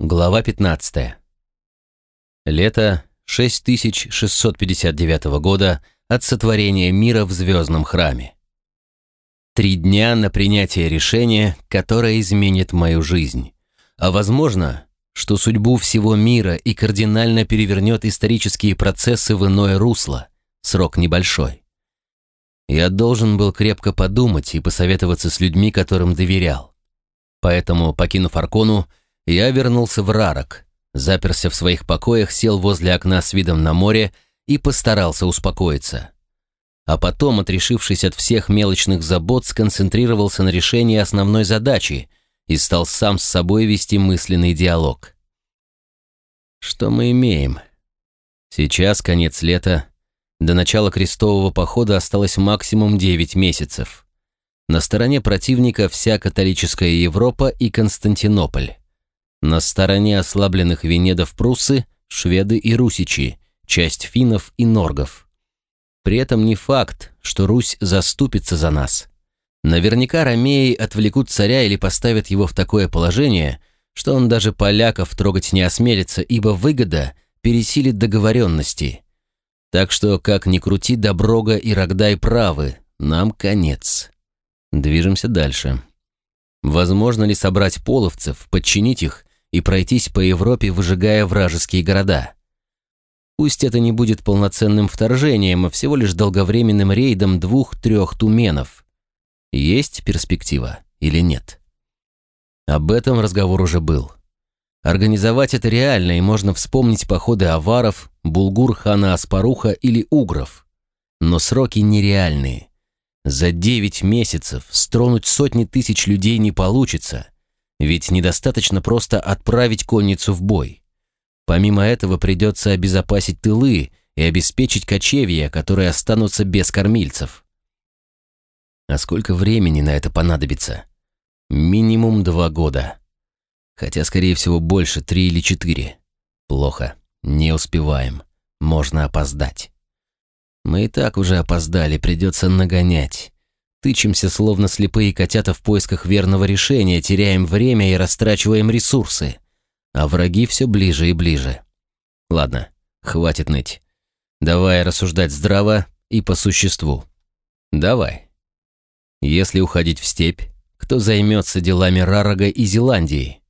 Глава 15. Лето 6659 года от сотворения мира в звездном храме. Три дня на принятие решения, которое изменит мою жизнь. А возможно, что судьбу всего мира и кардинально перевернет исторические процессы в иное русло. Срок небольшой. Я должен был крепко подумать и посоветоваться с людьми, которым доверял. Поэтому, покинув Аркону, я вернулся в Рарок, заперся в своих покоях, сел возле окна с видом на море и постарался успокоиться. А потом, отрешившись от всех мелочных забот, сконцентрировался на решении основной задачи и стал сам с собой вести мысленный диалог. Что мы имеем? Сейчас конец лета. До начала крестового похода осталось максимум 9 месяцев. На стороне противника вся католическая Европа и Константинополь. На стороне ослабленных венедов пруссы, шведы и русичи, часть финнов и норгов. При этом не факт, что Русь заступится за нас. Наверняка ромеи отвлекут царя или поставят его в такое положение, что он даже поляков трогать не осмелится, ибо выгода пересилит договоренности. Так что, как ни крути, Доброга и Рогдай правы, нам конец. Движемся дальше. Возможно ли собрать половцев, подчинить их и пройтись по Европе, выжигая вражеские города. Пусть это не будет полноценным вторжением, а всего лишь долговременным рейдом двух-трех туменов. Есть перспектива или нет? Об этом разговор уже был. Организовать это реально, и можно вспомнить походы аваров, булгур хана Аспаруха или угров. Но сроки нереальные. За девять месяцев стронуть сотни тысяч людей не получится – ведь недостаточно просто отправить конницу в бой. Помимо этого придется обезопасить тылы и обеспечить кочевья, которые останутся без кормильцев. А сколько времени на это понадобится? Минимум два года. Хотя, скорее всего, больше, три или четыре. Плохо. Не успеваем. Можно опоздать. Мы и так уже опоздали, придется нагонять. Тычемся, словно слепые котята в поисках верного решения, теряем время и растрачиваем ресурсы. А враги все ближе и ближе. Ладно, хватит ныть. Давай рассуждать здраво и по существу. Давай. Если уходить в степь, кто займется делами Рарага и Зеландии?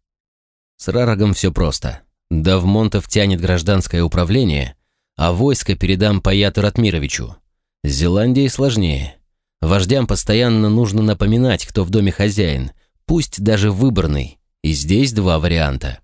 С Рарагом все просто. Давмонтов тянет гражданское управление, а войско передам Паяту Ратмировичу. С Зеландией сложнее. Вождям постоянно нужно напоминать, кто в доме хозяин, пусть даже выборный. И здесь два варианта.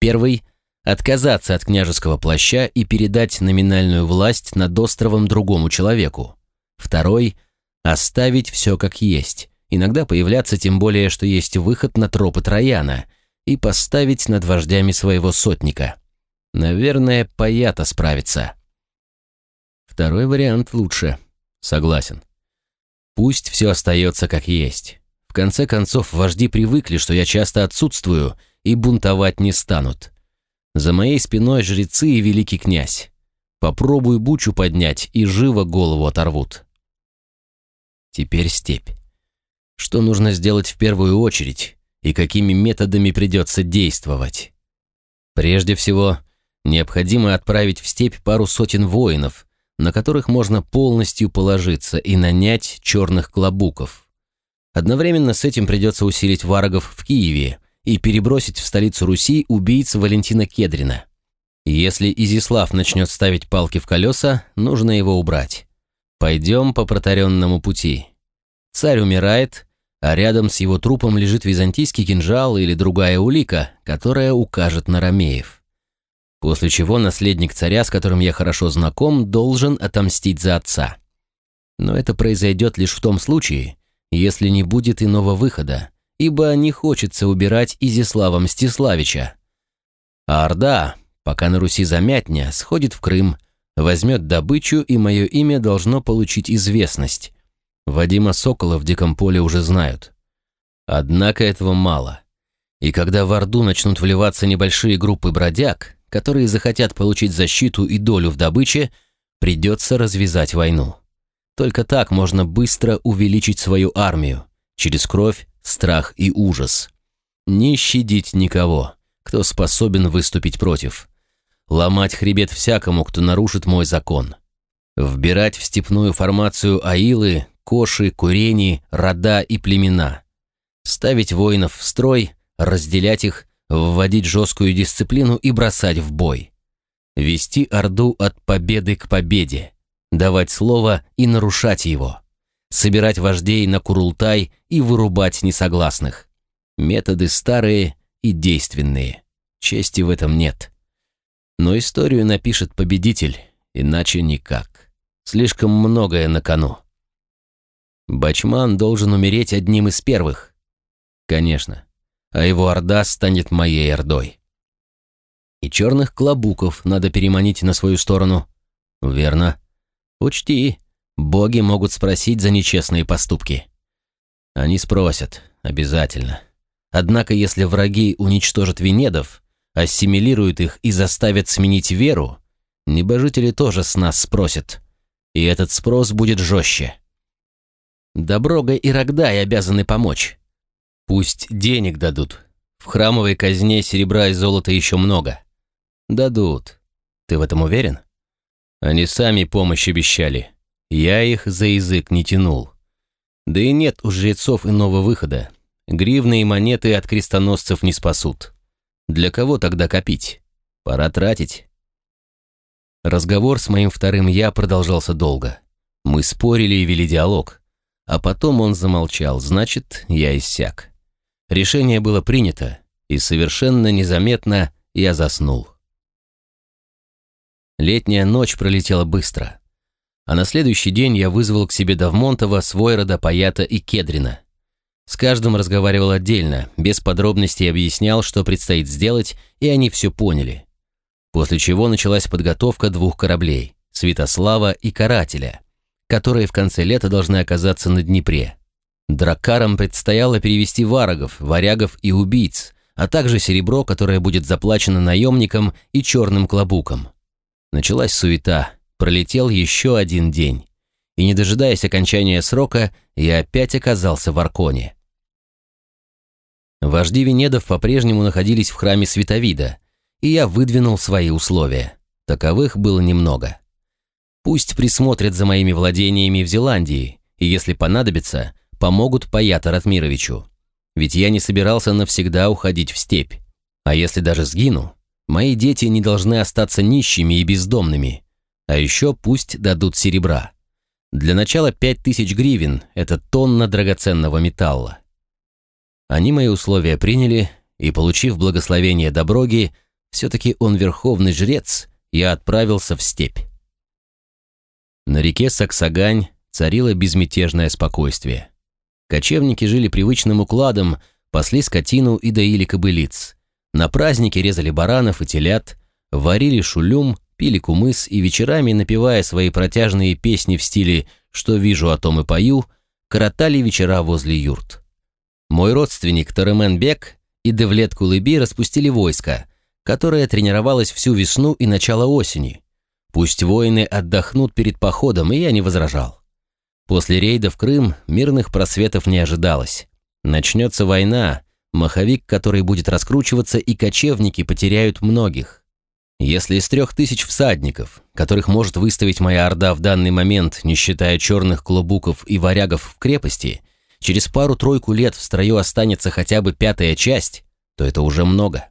Первый – отказаться от княжеского плаща и передать номинальную власть над островом другому человеку. Второй – оставить все как есть, иногда появляться тем более, что есть выход на тропы Трояна, и поставить над вождями своего сотника. Наверное, Паята справится. Второй вариант лучше. Согласен. Пусть все остается как есть. В конце концов, вожди привыкли, что я часто отсутствую, и бунтовать не станут. За моей спиной жрецы и великий князь. Попробуй бучу поднять, и живо голову оторвут. Теперь степь. Что нужно сделать в первую очередь, и какими методами придется действовать? Прежде всего, необходимо отправить в степь пару сотен воинов, на которых можно полностью положиться и нанять черных клобуков. Одновременно с этим придется усилить варагов в Киеве и перебросить в столицу Руси убийц Валентина Кедрина. Если Изислав начнет ставить палки в колеса, нужно его убрать. Пойдем по протаренному пути. Царь умирает, а рядом с его трупом лежит византийский кинжал или другая улика, которая укажет на ромеев. После чего наследник царя, с которым я хорошо знаком, должен отомстить за отца. Но это произойдет лишь в том случае, если не будет иного выхода, ибо не хочется убирать Изислава Мстиславича. А Орда, пока на Руси замятня, сходит в Крым, возьмет добычу, и мое имя должно получить известность. Вадима Сокола в Диком поле уже знают. Однако этого мало. И когда в Орду начнут вливаться небольшие группы бродяг, которые захотят получить защиту и долю в добыче, придется развязать войну. Только так можно быстро увеличить свою армию, через кровь, страх и ужас. Не щадить никого. Кто способен выступить против. Ломать хребет всякому, кто нарушит мой закон. Вбирать в степную формацию аилы, коши, курени, рода и племена. Ставить воинов в строй, разделять их, вводить жесткую дисциплину и бросать в бой. Вести Орду от победы к победе, давать слово и нарушать его. Собирать вождей на Курултай и вырубать несогласных. Методы старые и действенные. Чести в этом нет. Но историю напишет победитель, иначе никак. Слишком многое на кону. Бачман должен умереть одним из первых. Конечно. А его орда станет моей ордой. И черных клобуков надо переманить на свою сторону. Верно. Учти, боги могут спросить за нечестные поступки. Они спросят, обязательно. Однако, если враги уничтожат Венедов, ассимилируют их и заставят сменить веру, небожители тоже с нас спросят. И этот спрос будет жестче. Доброга и Рогдай обязаны помочь. Пусть денег дадут. В храмовой казне серебра и золота еще много. Дадут. Ты в этом уверен? Они сами помощь обещали. Я их за язык не тянул. Да и нет у жрецов иного выхода. Гривны и монеты от крестоносцев не спасут. Для кого тогда копить? Пора тратить. Разговор с моим вторым «я» продолжался долго. Мы спорили и вели диалог. А потом он замолчал, значит, я иссяк. Решение было принято, и совершенно незаметно я заснул. Летняя ночь пролетела быстро. А на следующий день я вызвал к себе Давмонтова, Свойрода, Паята и Кедрина. С каждым разговаривал отдельно, без подробностей объяснял, что предстоит сделать, и они все поняли. После чего началась подготовка двух кораблей – Святослава и Карателя, которые в конце лета должны оказаться на Днепре. Дракарам предстояло перевести варагов, варягов и убийц, а также серебро, которое будет заплачено наемникам и черным клобукам. Началась суета, пролетел еще один день и, не дожидаясь окончания срока, я опять оказался в Арконе. Вожди Венедов по-прежнему находились в храме Световида, и я выдвинул свои условия. Таковых было немного. Пусть присмотрят за моими владениями в Зеландии, и если понадобится, помогут Паята Ратмировичу. Ведь я не собирался навсегда уходить в степь. А если даже сгину, мои дети не должны остаться нищими и бездомными. А еще пусть дадут серебра. Для начала пять тысяч гривен – это тонна драгоценного металла. Они мои условия приняли, и, получив благословение Доброги, все-таки он верховный жрец, я отправился в степь. На реке Саксагань царило безмятежное спокойствие. Кочевники жили привычным укладом, пасли скотину и доили кобылиц. На праздники резали баранов и телят, варили шулюм пили кумыс и вечерами, напевая свои протяжные песни в стиле «Что вижу, о том и пою», коротали вечера возле юрт. Мой родственник Таремен Бек и Девлет Кулыби распустили войско, которое тренировалось всю весну и начало осени. Пусть воины отдохнут перед походом, и я не возражал. После рейда в Крым мирных просветов не ожидалось. Начнется война, маховик, который будет раскручиваться, и кочевники потеряют многих. Если из трех тысяч всадников, которых может выставить моя орда в данный момент, не считая черных клубуков и варягов в крепости, через пару-тройку лет в строю останется хотя бы пятая часть, то это уже много.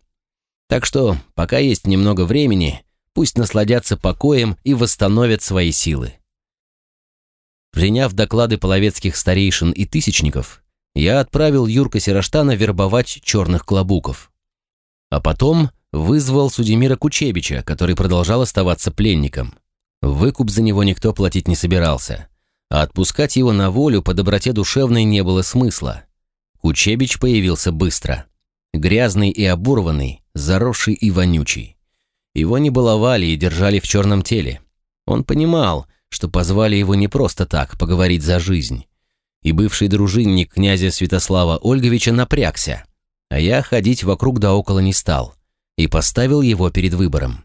Так что, пока есть немного времени, пусть насладятся покоем и восстановят свои силы. Приняв доклады половецких старейшин и тысячников, я отправил Юрка Сераштана вербовать черных клобуков. А потом вызвал Судемира Кучебича, который продолжал оставаться пленником. Выкуп за него никто платить не собирался, а отпускать его на волю по доброте душевной не было смысла. Кучебич появился быстро. Грязный и оборванный, заросший и вонючий. Его не баловали и держали в черном теле. Он понимал, что позвали его не просто так, поговорить за жизнь. И бывший дружинник князя Святослава Ольговича напрягся, а я ходить вокруг да около не стал – и поставил его перед выбором.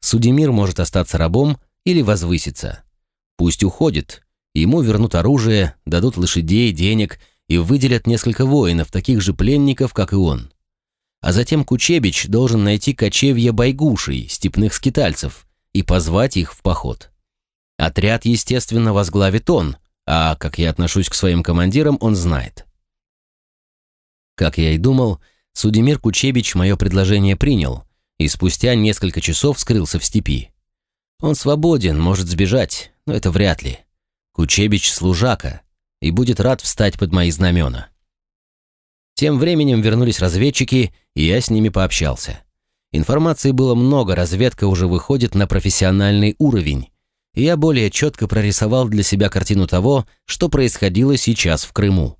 Судемир может остаться рабом или возвыситься. Пусть уходит, ему вернут оружие, дадут лошадей, денег и выделят несколько воинов, таких же пленников, как и он. а затем Кучебич должен найти кочевье байгушей, степных скитальцев, и позвать их в поход. Отряд, естественно, возглавит он, а как я отношусь к своим командирам, он знает. Как я и думал, Судемир Кучебич мое предложение принял и спустя несколько часов скрылся в степи. Он свободен, может сбежать, но это вряд ли. Кучебич служака и будет рад встать под мои знамена. Тем временем вернулись разведчики, и я с ними пообщался. Информации было много, разведка уже выходит на профессиональный уровень, я более четко прорисовал для себя картину того, что происходило сейчас в Крыму.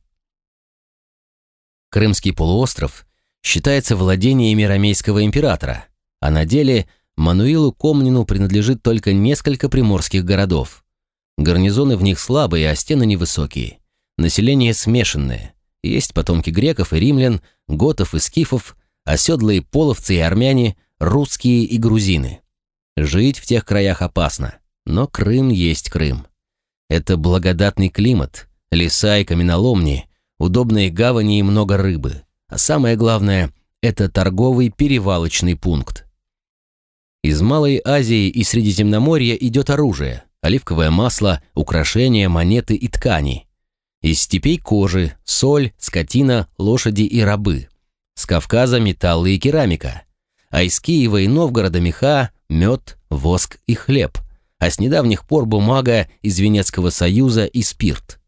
Крымский полуостров считается владениями ромейского императора, а на деле Мануилу Комнину принадлежит только несколько приморских городов. Гарнизоны в них слабые, а стены невысокие. Население смешанное. Есть потомки греков и римлян, готов и скифов, оседлые половцы и армяне, русские и грузины. Жить в тех краях опасно, но Крым есть Крым. Это благодатный климат, леса и каменоломни, удобные гавани и много рыбы. А самое главное – это торговый перевалочный пункт. Из Малой Азии и Средиземноморья идет оружие, оливковое масло, украшения, монеты и ткани. Из степей кожи, соль, скотина, лошади и рабы. С Кавказа металлы и керамика. А из Киева и Новгорода меха, мед, воск и хлеб. А с недавних пор бумага из Венецкого союза и спирт.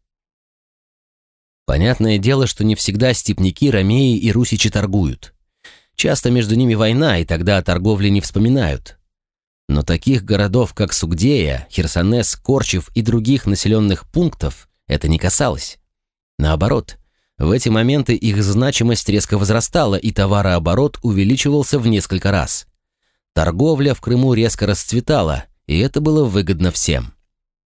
Понятное дело, что не всегда степняки, ромеи и русичи торгуют. Часто между ними война, и тогда о торговле не вспоминают. Но таких городов, как Сугдея, Херсонес, Корчев и других населенных пунктов это не касалось. Наоборот, в эти моменты их значимость резко возрастала, и товарооборот увеличивался в несколько раз. Торговля в Крыму резко расцветала, и это было выгодно всем.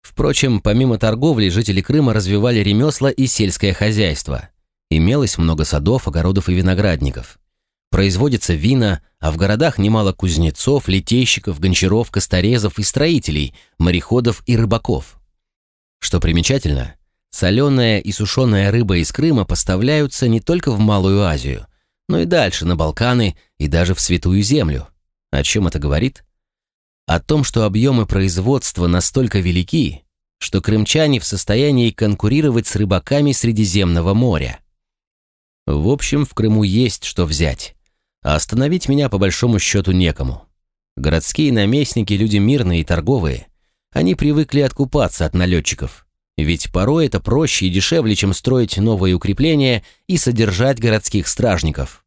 Впрочем, помимо торговли, жители Крыма развивали ремесла и сельское хозяйство. Имелось много садов, огородов и виноградников. Производится вина, а в городах немало кузнецов, литейщиков, гончаров, косторезов и строителей, мореходов и рыбаков. Что примечательно, соленая и сушеная рыба из Крыма поставляются не только в Малую Азию, но и дальше, на Балканы и даже в Святую Землю. О чем это говорит? О том, что объемы производства настолько велики, что крымчане в состоянии конкурировать с рыбаками Средиземного моря. В общем, в Крыму есть что взять а остановить меня по большому счету некому. Городские наместники – люди мирные и торговые. Они привыкли откупаться от налетчиков. Ведь порой это проще и дешевле, чем строить новые укрепления и содержать городских стражников.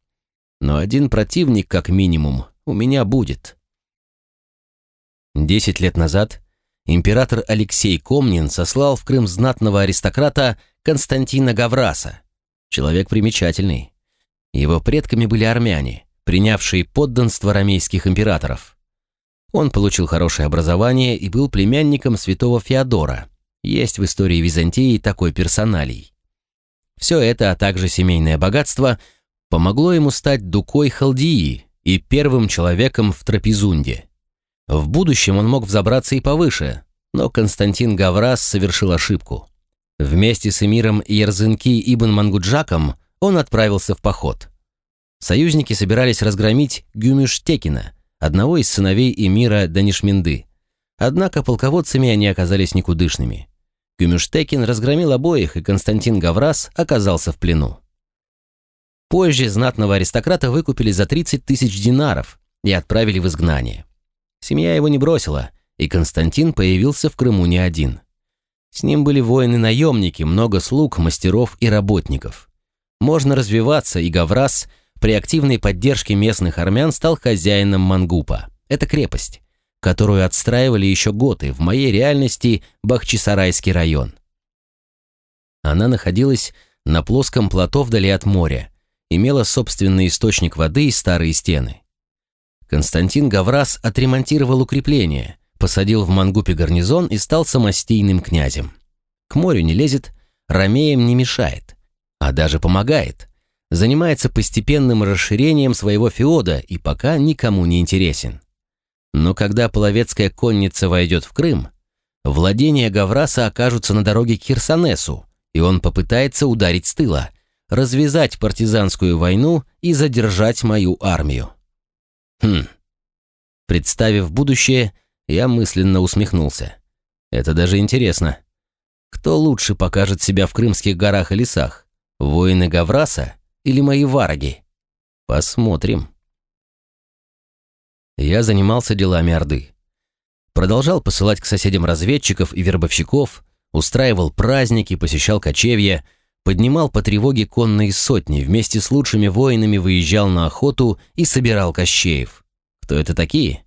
Но один противник, как минимум, у меня будет. Десять лет назад император Алексей Комнин сослал в Крым знатного аристократа Константина Гавраса. Человек примечательный. Его предками были армяне, принявший подданство ромейских императоров. Он получил хорошее образование и был племянником святого Феодора. Есть в истории Византии такой персоналий. Все это, а также семейное богатство, помогло ему стать дукой Халдии и первым человеком в Трапезунде. В будущем он мог взобраться и повыше, но Константин Гаврас совершил ошибку. Вместе с эмиром Ерзынки Ибн Мангуджаком он отправился в поход. Союзники собирались разгромить Гюмюштекина, одного из сыновей эмира Данишминды. Однако полководцами они оказались никудышными. Гюмюштекин разгромил обоих, и Константин Гаврас оказался в плену. Позже знатного аристократа выкупили за 30 тысяч динаров и отправили в изгнание. Семья его не бросила, и Константин появился в Крыму не один. С ним были воины-наемники, много слуг, мастеров и работников. Можно развиваться, и Гаврас – при активной поддержке местных армян стал хозяином Мангупа. Это крепость, которую отстраивали еще готы, в моей реальности Бахчисарайский район. Она находилась на плоском плато вдали от моря, имела собственный источник воды и старые стены. Константин Гаврас отремонтировал укрепление, посадил в Мангупе гарнизон и стал самостийным князем. К морю не лезет, ромеям не мешает, а даже помогает занимается постепенным расширением своего феода и пока никому не интересен. Но когда половецкая конница войдет в Крым, владения Гавраса окажутся на дороге к Херсонесу, и он попытается ударить с тыла, развязать партизанскую войну и задержать мою армию. Хм. Представив будущее, я мысленно усмехнулся. Это даже интересно. Кто лучше покажет себя в крымских горах и лесах? Воины Гавраса или мои вараги? Посмотрим. Я занимался делами Орды. Продолжал посылать к соседям разведчиков и вербовщиков, устраивал праздники, посещал кочевья, поднимал по тревоге конные сотни, вместе с лучшими воинами выезжал на охоту и собирал кощеев. Кто это такие?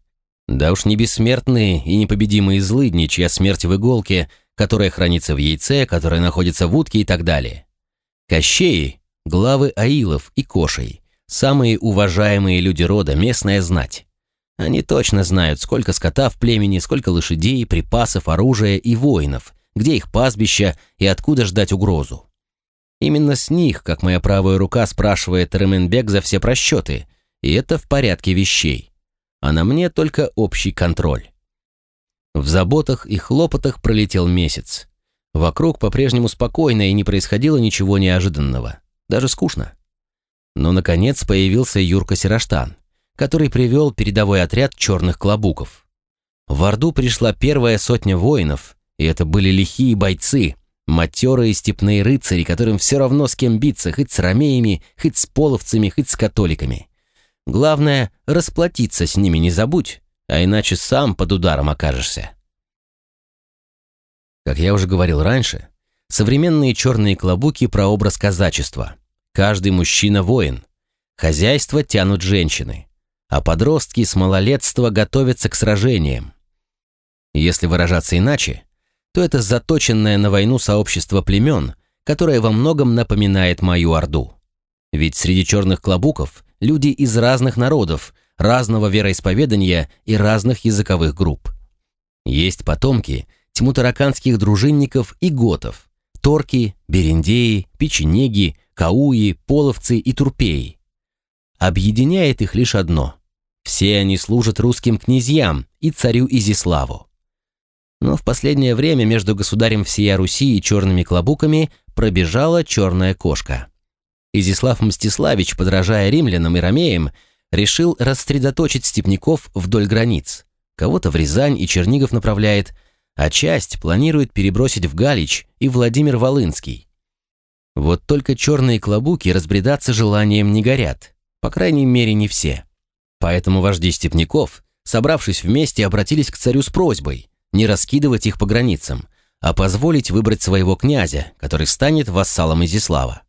Да уж не бессмертные и непобедимые злыдни, чья смерть в иголке, которая хранится в яйце, которая находится в утке и так далее. Кощеи – главы аилов и кошей, самые уважаемые люди рода, местная знать. Они точно знают, сколько скота в племени, сколько лошадей, припасов, оружия и воинов, где их пастбища и откуда ждать угрозу. Именно с них, как моя правая рука спрашивает Ременбек за все просчеты, и это в порядке вещей. А на мне только общий контроль. В заботах и хлопотах пролетел месяц. Вокруг по-прежнему спокойно и не происходило ничего неожиданного. Даже скучно. Но, наконец, появился Юрка Сираштан, который привел передовой отряд черных клобуков. В Орду пришла первая сотня воинов, и это были лихие бойцы, матерые степные рыцари, которым все равно с кем биться, хоть с ромеями, хоть с половцами, хоть с католиками. Главное, расплатиться с ними не забудь, а иначе сам под ударом окажешься. Как я уже говорил раньше, современные черные клобуки – прообраз казачества. Каждый мужчина – воин. Хозяйство тянут женщины, а подростки с малолетства готовятся к сражениям. Если выражаться иначе, то это заточенное на войну сообщество племен, которое во многом напоминает мою Орду. Ведь среди черных клобуков люди из разных народов, разного вероисповедания и разных языковых групп. Есть потомки тьмутараканских дружинников и готов, торки, берендеи, печенеги, кауи, половцы и турпеи. Объединяет их лишь одно – все они служат русским князьям и царю Изиславу. Но в последнее время между государем всея Руси и черными клобуками пробежала черная кошка. Изислав Мстиславич, подражая римлянам и ромеям, решил рассредоточить степняков вдоль границ. Кого-то в Рязань и Чернигов направляет, а часть планирует перебросить в Галич и Владимир Волынский. Вот только черные клобуки разбредаться желанием не горят, по крайней мере не все. Поэтому вожди степняков, собравшись вместе, обратились к царю с просьбой не раскидывать их по границам, а позволить выбрать своего князя, который станет вассалом Изислава.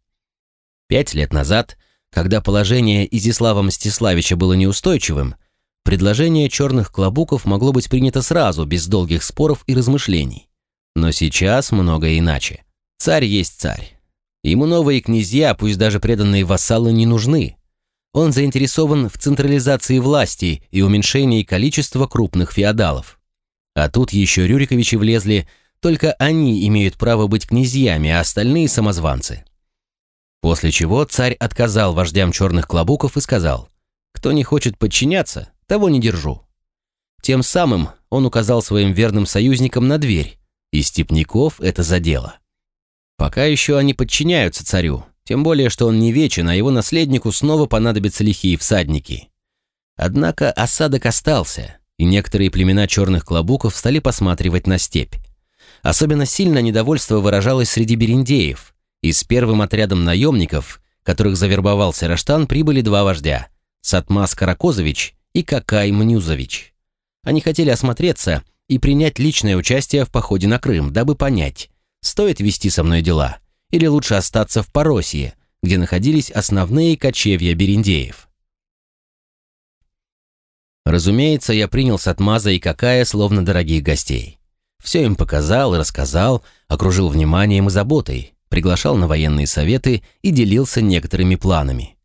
Пять лет назад, когда положение Изислава Мстиславича было неустойчивым, предложение черных клобуков могло быть принято сразу, без долгих споров и размышлений. Но сейчас многое иначе. Царь есть царь. Ему новые князья, пусть даже преданные вассалы, не нужны. Он заинтересован в централизации власти и уменьшении количества крупных феодалов. А тут еще Рюриковичи влезли, только они имеют право быть князьями, а остальные самозванцы. После чего царь отказал вождям черных клобуков и сказал, «Кто не хочет подчиняться, того не держу». Тем самым он указал своим верным союзникам на дверь, и степняков это задело. Пока еще они подчиняются царю, тем более, что он не вечен, а его наследнику снова понадобятся лихие всадники. Однако осадок остался, и некоторые племена черных клобуков стали посматривать на степь. Особенно сильно недовольство выражалось среди бериндеев, и с первым отрядом наемников, которых завербовал Сераштан, прибыли два вождя – Сатмас Каракозович и Какай Мнюзович. Они хотели осмотреться и принять личное участие в походе на Крым, дабы понять, стоит вести со мной дела или лучше остаться в Поросье, где находились основные кочевья бериндеев. Разумеется, я принял Сатмаза и Какая словно дорогих гостей. Все им показал и рассказал, окружил вниманием и заботой, приглашал на военные советы и делился некоторыми планами.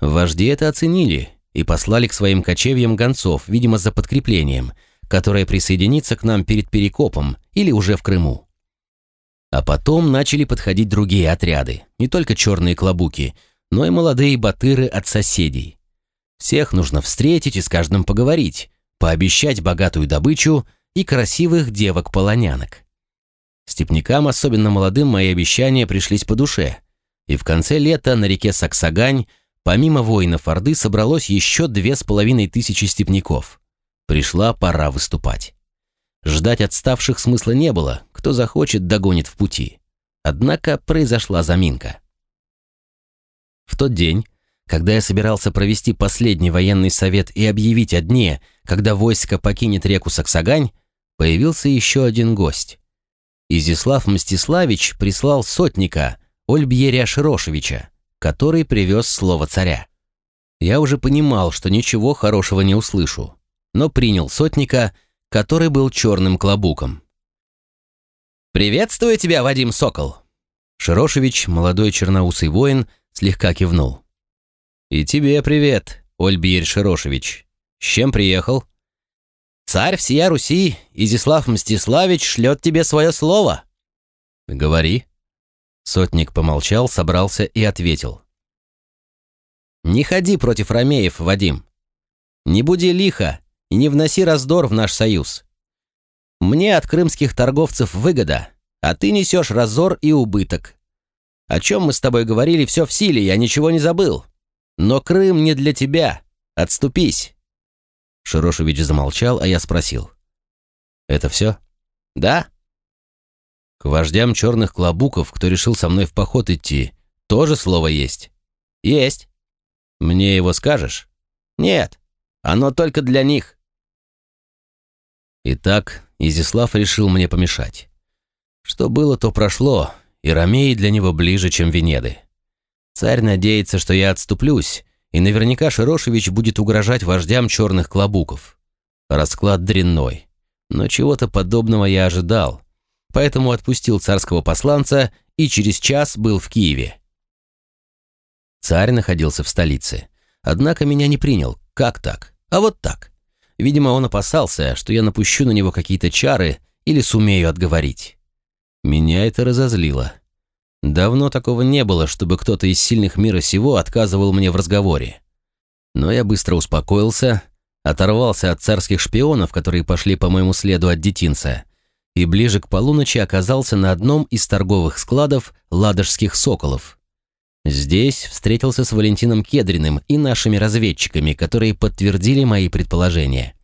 Вожди это оценили и послали к своим кочевьям гонцов, видимо, за подкреплением, которое присоединится к нам перед Перекопом или уже в Крыму. А потом начали подходить другие отряды, не только черные клобуки, но и молодые батыры от соседей. Всех нужно встретить и с каждым поговорить, пообещать богатую добычу и красивых девок-полонянок. Степнякам, особенно молодым, мои обещания пришлись по душе. И в конце лета на реке Саксагань помимо воинов Орды собралось еще две с половиной тысячи степняков. Пришла пора выступать. Ждать отставших смысла не было, кто захочет, догонит в пути. Однако произошла заминка. В тот день, когда я собирался провести последний военный совет и объявить о дне, когда войско покинет реку Саксагань, появился еще один гость. Изяслав Мстиславич прислал сотника Ольбьеря Широшевича, который привез слово царя. Я уже понимал, что ничего хорошего не услышу, но принял сотника, который был черным клобуком. «Приветствую тебя, Вадим Сокол!» Широшевич, молодой черноусый воин, слегка кивнул. «И тебе привет, Ольбьерь Широшевич. С чем приехал?» «Царь всея Руси, Изислав Мстиславич, шлет тебе свое слово». «Говори». Сотник помолчал, собрался и ответил. «Не ходи против ромеев, Вадим. Не буди лихо и не вноси раздор в наш союз. Мне от крымских торговцев выгода, а ты несешь разор и убыток. О чем мы с тобой говорили, все в силе, я ничего не забыл. Но Крым не для тебя. Отступись. Широшевич замолчал, а я спросил. «Это все?» «Да». «К вождям черных клобуков, кто решил со мной в поход идти, тоже слово есть?» «Есть». «Мне его скажешь?» «Нет, оно только для них». Итак, Изислав решил мне помешать. Что было, то прошло, и Ромеи для него ближе, чем Венеды. Царь надеется, что я отступлюсь, и наверняка Широшевич будет угрожать вождям черных клобуков. Расклад дрянной. Но чего-то подобного я ожидал, поэтому отпустил царского посланца и через час был в Киеве. Царь находился в столице, однако меня не принял. Как так? А вот так. Видимо, он опасался, что я напущу на него какие-то чары или сумею отговорить. Меня это разозлило. Давно такого не было, чтобы кто-то из сильных мира сего отказывал мне в разговоре. Но я быстро успокоился, оторвался от царских шпионов, которые пошли по моему следу от детинца, и ближе к полуночи оказался на одном из торговых складов ладожских соколов. Здесь встретился с Валентином Кедриным и нашими разведчиками, которые подтвердили мои предположения.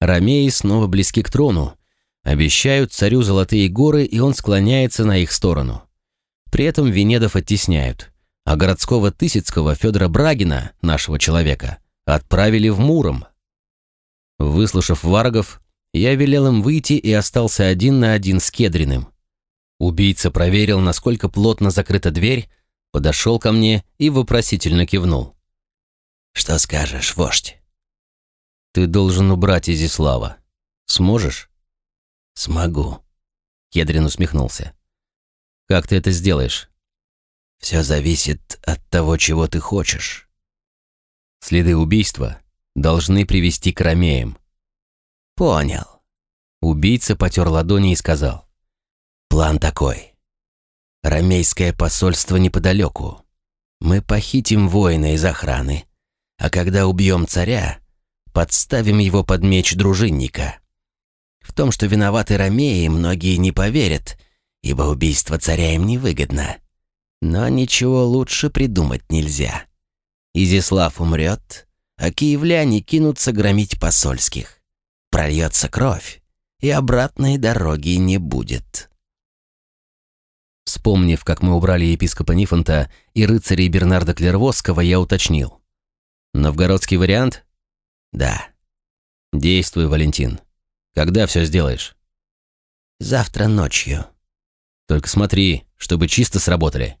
Ромеи снова близки к трону, обещают царю золотые горы, и он склоняется на их сторону. При этом Венедов оттесняют, а городского Тысяцкого Федора Брагина, нашего человека, отправили в Муром. Выслушав варгов, я велел им выйти и остался один на один с Кедриным. Убийца проверил, насколько плотно закрыта дверь, подошел ко мне и вопросительно кивнул. «Что скажешь, вождь?» «Ты должен убрать Изислава. Сможешь?» «Смогу», — Кедрин усмехнулся. Как ты это сделаешь? Все зависит от того, чего ты хочешь. Следы убийства должны привести к ромеям. Понял. Убийца потер ладони и сказал. План такой. Ромейское посольство неподалеку. Мы похитим воина из охраны, а когда убьем царя, подставим его под меч дружинника. В том, что виноваты ромеи, многие не поверят, ибо убийство царя им невыгодно. Но ничего лучше придумать нельзя. Изислав умрет, а киевляне кинутся громить посольских. Прольется кровь, и обратной дороги не будет. Вспомнив, как мы убрали епископа Нифонта и рыцарей Бернарда Клервосского, я уточнил. «Новгородский вариант?» «Да». «Действуй, Валентин. Когда все сделаешь?» «Завтра ночью», только смотри, чтобы чисто сработали».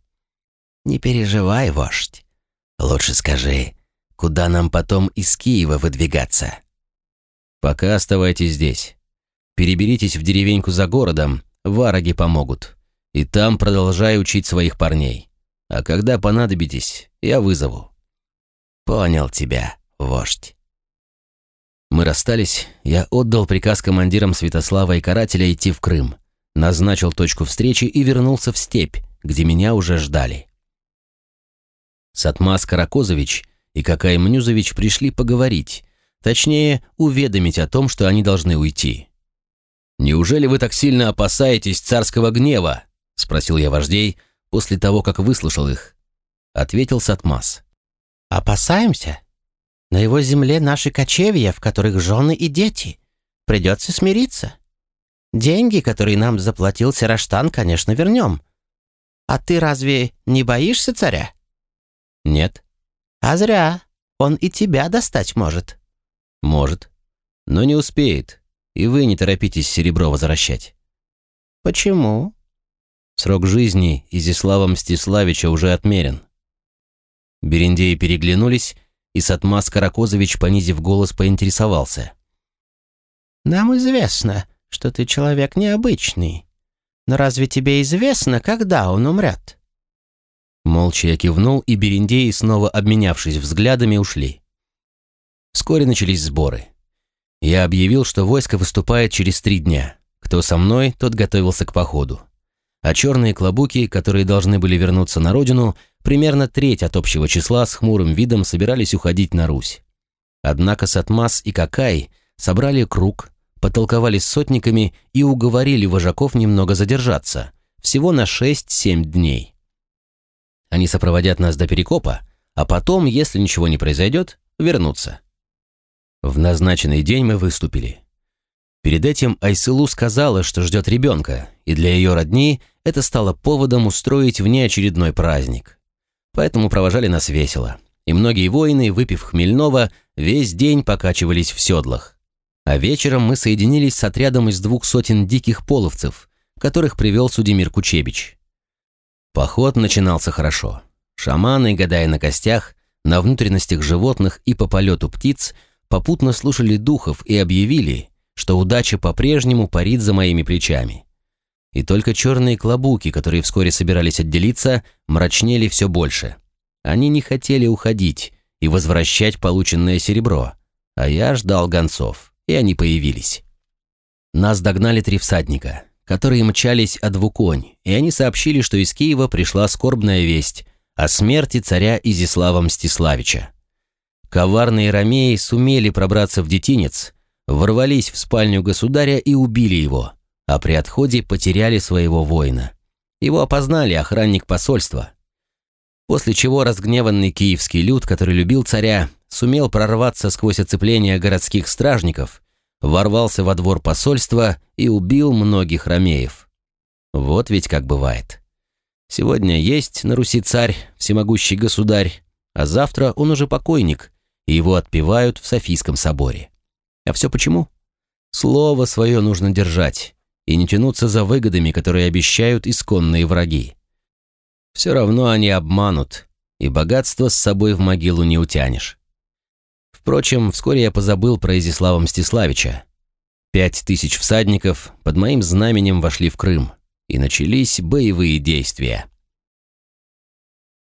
«Не переживай, вождь. Лучше скажи, куда нам потом из Киева выдвигаться?» «Пока оставайтесь здесь. Переберитесь в деревеньку за городом, вараги помогут. И там продолжай учить своих парней. А когда понадобитесь, я вызову». «Понял тебя, вождь». Мы расстались, я отдал приказ командирам Святослава и Карателя идти в Крым назначил точку встречи и вернулся в степь, где меня уже ждали. Сатмас Каракозович и Какай Мнюзович пришли поговорить, точнее, уведомить о том, что они должны уйти. «Неужели вы так сильно опасаетесь царского гнева?» — спросил я вождей, после того, как выслушал их. Ответил Сатмас. «Опасаемся. На его земле наши кочевья, в которых жены и дети. Придется смириться. Деньги, которые нам заплатил Сераштан, конечно, вернем. А ты разве не боишься царя?» «Нет». «А зря. Он и тебя достать может». «Может. Но не успеет. И вы не торопитесь серебро возвращать». «Почему?» Срок жизни Изислава Мстиславича уже отмерен. Берендеи переглянулись, и Сатмас Каракозович, понизив голос, поинтересовался. «Нам известно, что ты человек необычный. Но разве тебе известно, когда он умрет?» Молча я кивнул, и Берендеи, снова обменявшись взглядами, ушли. Вскоре начались сборы. Я объявил, что войско выступает через три дня. Кто со мной, тот готовился к походу. А черные клобуки, которые должны были вернуться на родину, примерно треть от общего числа с хмурым видом собирались уходить на Русь. Однако Сатмас и Какай собрали круг, потолковали с сотниками и уговорили вожаков немного задержаться, всего на 6-7 дней. Они сопроводят нас до Перекопа, а потом, если ничего не произойдет, вернутся. В назначенный день мы выступили. Перед этим Айсылу сказала, что ждет ребенка, и для ее родни это стало поводом устроить внеочередной праздник. Поэтому провожали нас весело, и многие воины, выпив хмельного, весь день покачивались в седлах. А вечером мы соединились с отрядом из двух сотен диких половцев, которых привел Судимир Кучебич. Поход начинался хорошо. Шаманы, гадая на костях, на внутренностях животных и по полету птиц, попутно слушали духов и объявили, что удача по-прежнему парит за моими плечами. И только черные клобуки, которые вскоре собирались отделиться, мрачнели все больше. Они не хотели уходить и возвращать полученное серебро, а я ждал гонцов, и они появились. Нас догнали три всадника, которые мчались от Вуконь, и они сообщили, что из Киева пришла скорбная весть о смерти царя Изислава Мстиславича. Коварные ромеи сумели пробраться в детинец, ворвались в спальню государя и убили его, а при отходе потеряли своего воина. Его опознали охранник посольства. После чего разгневанный киевский люд, который любил царя, сумел прорваться сквозь оцепление городских стражников, ворвался во двор посольства и убил многих ромеев. Вот ведь как бывает. Сегодня есть на Руси царь, всемогущий государь, а завтра он уже покойник, и его отпевают в Софийском соборе. А все почему? Слово свое нужно держать и не тянуться за выгодами, которые обещают исконные враги. Все равно они обманут, и богатство с собой в могилу не утянешь. Впрочем, вскоре я позабыл про Изислава Мстиславича. Пять тысяч всадников под моим знаменем вошли в Крым, и начались боевые действия.